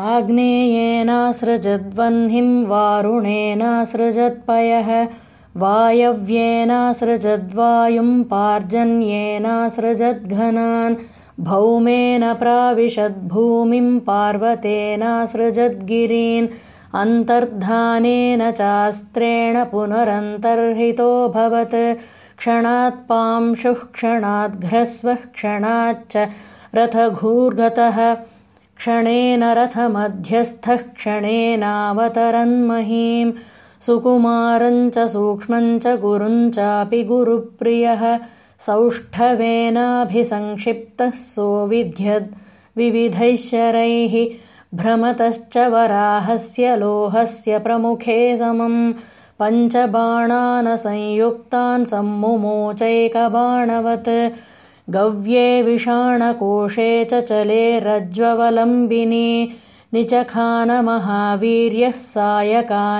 आग्नेयेनासृजद्वह्निं वारुणेनासृजत्पयः वायव्येनासृजद्वायुं पार्जन्येनासृजद्घनान् भौमेन प्राविशद्भूमिं पार्वतेनासृजद्गिरीन् अन्तर्धानेन चास्त्रेण पुनरन्तर्हितोऽभवत् क्षणात्पांशुः क्षणाद्घ्रस्वः क्षणाच्च रथघूर्गतः क्षणेन रथमध्यस्थः क्षणेनावतरन्महीं सुकुमारञ्च सूक्ष्मञ्च गुरुञ्चापि गुरुप्रियः। सौष्ठवेनाभिसंक्षिप्तः सोऽविध्यद्विविधैः शरैः। भ्रमतश्च वराहस्य लोहस्य प्रमुखे समम्। पञ्चबाणानसंयुक्तान् सम्मुमोचैकबाणवत् गव्ये विषाणकोशे च चले रज्ज्ववलम्बिनी निचखानमहावीर्यः सायकानेकविंशतिम्